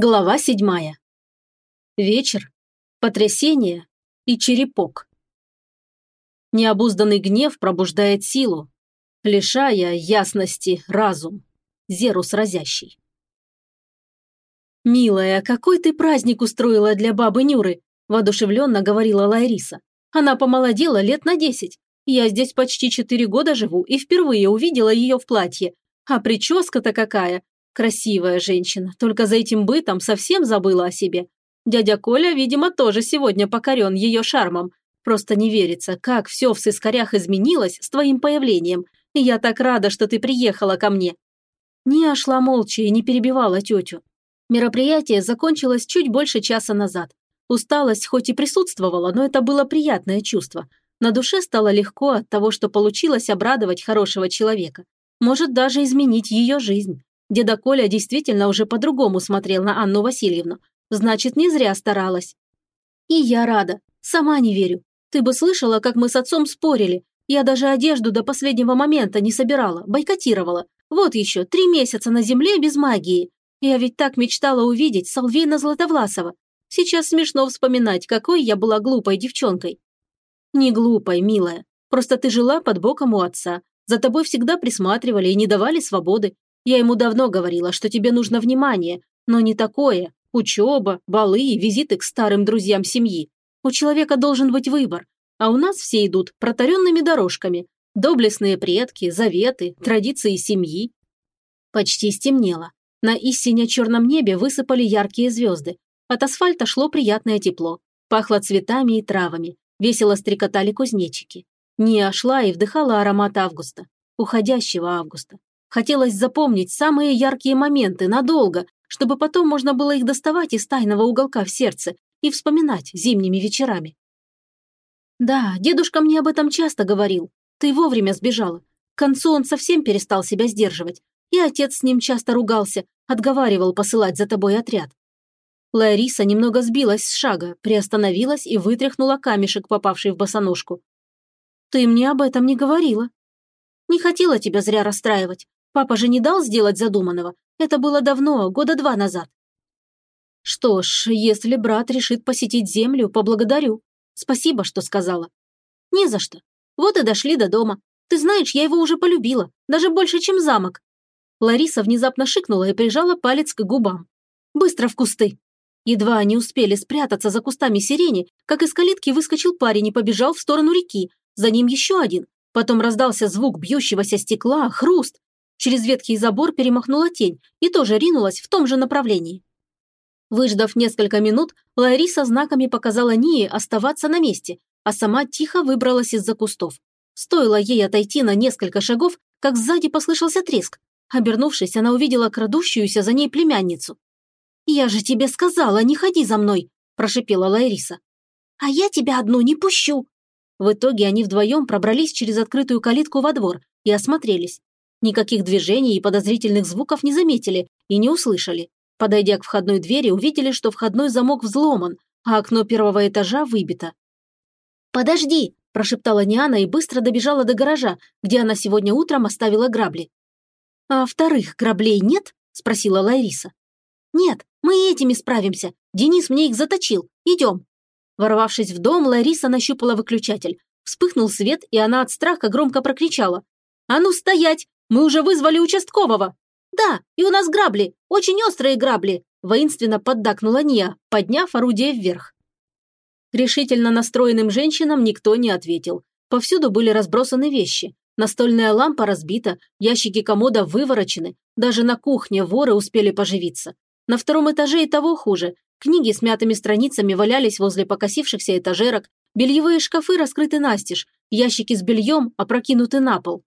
Глава седьмая. Вечер, потрясение и черепок. Необузданный гнев пробуждает силу, лишая ясности разум, Зерус разящий. «Милая, какой ты праздник устроила для бабы Нюры!» – воодушевленно говорила Лайриса. «Она помолодела лет на десять. Я здесь почти четыре года живу и впервые увидела ее в платье. А прическа-то какая! Красивая женщина, только за этим бытом совсем забыла о себе. Дядя Коля, видимо, тоже сегодня покорен ее шармом. Просто не верится, как все в сыскарях изменилось с твоим появлением. И я так рада, что ты приехала ко мне». Ния шла молча и не перебивала тетю. Мероприятие закончилось чуть больше часа назад. Усталость хоть и присутствовала, но это было приятное чувство. На душе стало легко от того, что получилось обрадовать хорошего человека. Может даже изменить ее жизнь. Деда Коля действительно уже по-другому смотрел на Анну Васильевну. Значит, не зря старалась. И я рада. Сама не верю. Ты бы слышала, как мы с отцом спорили. Я даже одежду до последнего момента не собирала, бойкотировала. Вот еще, три месяца на земле без магии. Я ведь так мечтала увидеть Салвейна Златовласова. Сейчас смешно вспоминать, какой я была глупой девчонкой. Не глупой, милая. Просто ты жила под боком у отца. За тобой всегда присматривали и не давали свободы. Я ему давно говорила, что тебе нужно внимание, но не такое. Учеба, балы и визиты к старым друзьям семьи. У человека должен быть выбор, а у нас все идут протаренными дорожками. Доблестные предки, заветы, традиции семьи. Почти стемнело. На истине черном небе высыпали яркие звезды. От асфальта шло приятное тепло. Пахло цветами и травами. Весело стрекотали кузнечики. Ния шла и вдыхала аромат августа. Уходящего августа. Хотелось запомнить самые яркие моменты надолго, чтобы потом можно было их доставать из тайного уголка в сердце и вспоминать зимними вечерами. «Да, дедушка мне об этом часто говорил. Ты вовремя сбежала. К концу он совсем перестал себя сдерживать. И отец с ним часто ругался, отговаривал посылать за тобой отряд. Лариса немного сбилась с шага, приостановилась и вытряхнула камешек, попавший в босоножку. «Ты мне об этом не говорила. Не хотела тебя зря расстраивать. Папа же не дал сделать задуманного. Это было давно, года два назад. Что ж, если брат решит посетить землю, поблагодарю. Спасибо, что сказала. Не за что. Вот и дошли до дома. Ты знаешь, я его уже полюбила, даже больше, чем замок. Лариса внезапно шикнула и прижала палец к губам. Быстро в кусты. Едва они успели спрятаться за кустами сирени, как из калитки выскочил парень и побежал в сторону реки. За ним еще один. Потом раздался звук бьющегося стекла, хруст. Через ветхий забор перемахнула тень и тоже ринулась в том же направлении. Выждав несколько минут, Лариса знаками показала Нии оставаться на месте, а сама тихо выбралась из-за кустов. Стоило ей отойти на несколько шагов, как сзади послышался треск. Обернувшись, она увидела крадущуюся за ней племянницу. «Я же тебе сказала, не ходи за мной!» – прошипела Лариса. «А я тебя одну не пущу!» В итоге они вдвоем пробрались через открытую калитку во двор и осмотрелись. Никаких движений и подозрительных звуков не заметили и не услышали. Подойдя к входной двери, увидели, что входной замок взломан, а окно первого этажа выбито. «Подожди!» – прошептала Ниана и быстро добежала до гаража, где она сегодня утром оставила грабли. «А вторых граблей нет?» – спросила Лариса. «Нет, мы этими справимся. Денис мне их заточил. Идем». Ворвавшись в дом, Лариса нащупала выключатель. Вспыхнул свет, и она от страха громко прокричала. «А ну стоять! Мы уже вызвали участкового!» «Да, и у нас грабли, очень острые грабли!» воинственно поддакнула Ния, подняв орудие вверх. Решительно настроенным женщинам никто не ответил. Повсюду были разбросаны вещи. Настольная лампа разбита, ящики комода выворочены. Даже на кухне воры успели поживиться. На втором этаже и того хуже. Книги с мятыми страницами валялись возле покосившихся этажерок, бельевые шкафы раскрыты настежь, ящики с бельем опрокинуты на пол.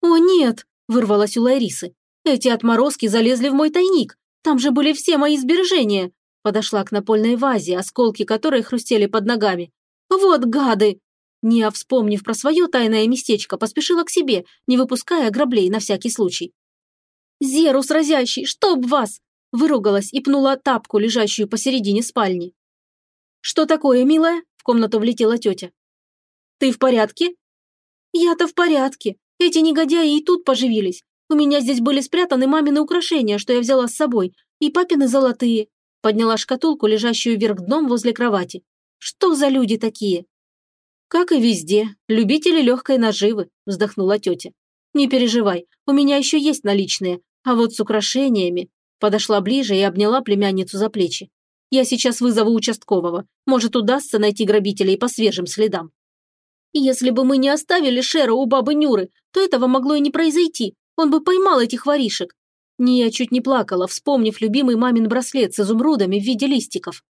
«О, нет!» – вырвалась у Ларисы. «Эти отморозки залезли в мой тайник. Там же были все мои сбережения!» Подошла к напольной вазе, осколки которой хрустели под ногами. «Вот гады!» Ния, вспомнив про свое тайное местечко, поспешила к себе, не выпуская граблей на всякий случай. «Зерус разящий, чтоб вас!» Выругалась и пнула тапку, лежащую посередине спальни. «Что такое, милая?» – в комнату влетела тетя. «Ты в порядке?» «Я-то в порядке. Эти негодяи и тут поживились. У меня здесь были спрятаны мамины украшения, что я взяла с собой. И папины золотые. Подняла шкатулку, лежащую вверх дном возле кровати. Что за люди такие? Как и везде, любители легкой наживы, вздохнула тетя. Не переживай, у меня еще есть наличные, а вот с украшениями. Подошла ближе и обняла племянницу за плечи. Я сейчас вызову участкового. Может, удастся найти грабителей по свежим следам. Если бы мы не оставили Шера у бабы Нюры, то этого могло и не произойти. Он бы поймал этих воришек. Ния чуть не плакала, вспомнив любимый мамин браслет с изумрудами в виде листиков.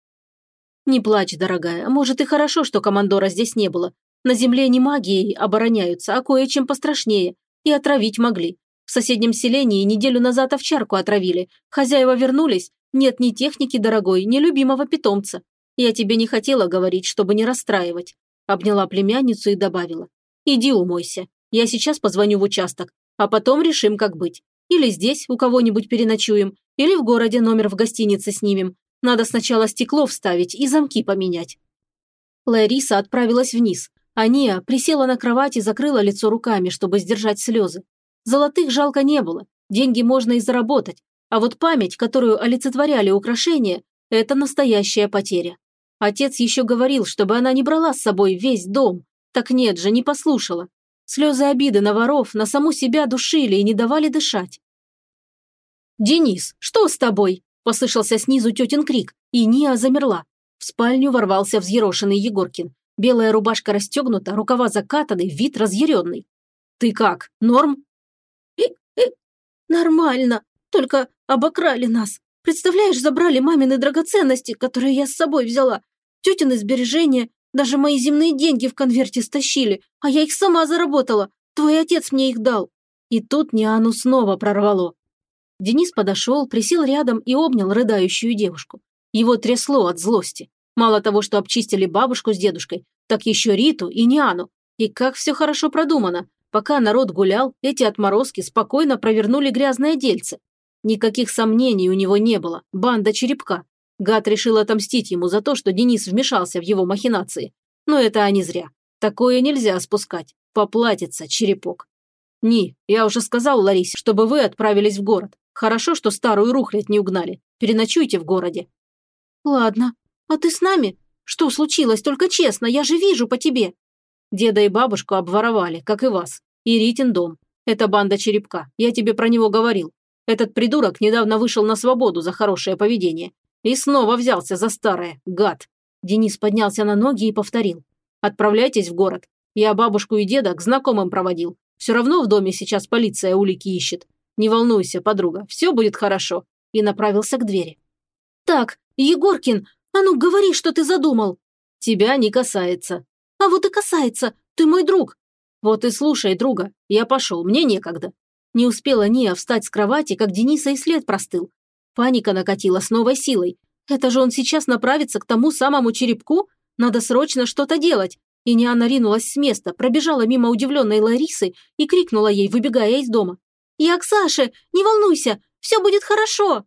«Не плачь, дорогая. Может, и хорошо, что командора здесь не было. На земле не магией обороняются, а кое-чем пострашнее. И отравить могли. В соседнем селении неделю назад овчарку отравили. Хозяева вернулись, нет ни техники дорогой, ни любимого питомца. Я тебе не хотела говорить, чтобы не расстраивать. Обняла племянницу и добавила. Иди умойся. Я сейчас позвоню в участок, а потом решим, как быть. Или здесь у кого-нибудь переночуем, или в городе номер в гостинице снимем. Надо сначала стекло вставить и замки поменять. Лариса отправилась вниз, а Ния присела на кровать и закрыла лицо руками, чтобы сдержать слезы. Золотых жалко не было, деньги можно и заработать, а вот память, которую олицетворяли украшения, это настоящая потеря. Отец еще говорил, чтобы она не брала с собой весь дом. Так нет же, не послушала. Слезы обиды на воров, на саму себя душили и не давали дышать. «Денис, что с тобой?» – послышался снизу тетин крик, и Ния замерла. В спальню ворвался взъерошенный Егоркин. Белая рубашка расстегнута, рукава закатаны, вид разъяренный. «Ты как, норм?» «Э, э, нормально», только обокрали нас. Представляешь, забрали мамины драгоценности, которые я с собой взяла. Тетины сбережения, даже мои земные деньги в конверте стащили, а я их сама заработала. Твой отец мне их дал». И тут Ниану снова прорвало. Денис подошел, присел рядом и обнял рыдающую девушку. Его трясло от злости. Мало того, что обчистили бабушку с дедушкой, так еще Риту и Ниану. И как все хорошо продумано. Пока народ гулял, эти отморозки спокойно провернули грязное дельце. Никаких сомнений у него не было. Банда черепка. Гад решил отомстить ему за то, что Денис вмешался в его махинации. Но это они зря. Такое нельзя спускать. Поплатится черепок. Ни, я уже сказал Ларисе, чтобы вы отправились в город. Хорошо, что старую рухлядь не угнали. Переночуйте в городе. Ладно. А ты с нами? Что случилось? Только честно, я же вижу по тебе. Деда и бабушку обворовали, как и вас. И Ритин дом. Это банда черепка. Я тебе про него говорил. Этот придурок недавно вышел на свободу за хорошее поведение. И снова взялся за старое, гад. Денис поднялся на ноги и повторил. «Отправляйтесь в город. Я бабушку и деда к знакомым проводил. Все равно в доме сейчас полиция улики ищет. Не волнуйся, подруга, все будет хорошо». И направился к двери. «Так, Егоркин, а ну говори, что ты задумал». «Тебя не касается». «А вот и касается. Ты мой друг». «Вот и слушай, друга. Я пошел, мне некогда. Не успела Ния встать с кровати, как Дениса и след простыл. Паника накатила с новой силой. Это же он сейчас направится к тому самому черепку? Надо срочно что-то делать. И Ниана ринулась с места, пробежала мимо удивленной Ларисы и крикнула ей, выбегая из дома. «Я к Саше! Не волнуйся! Все будет хорошо!»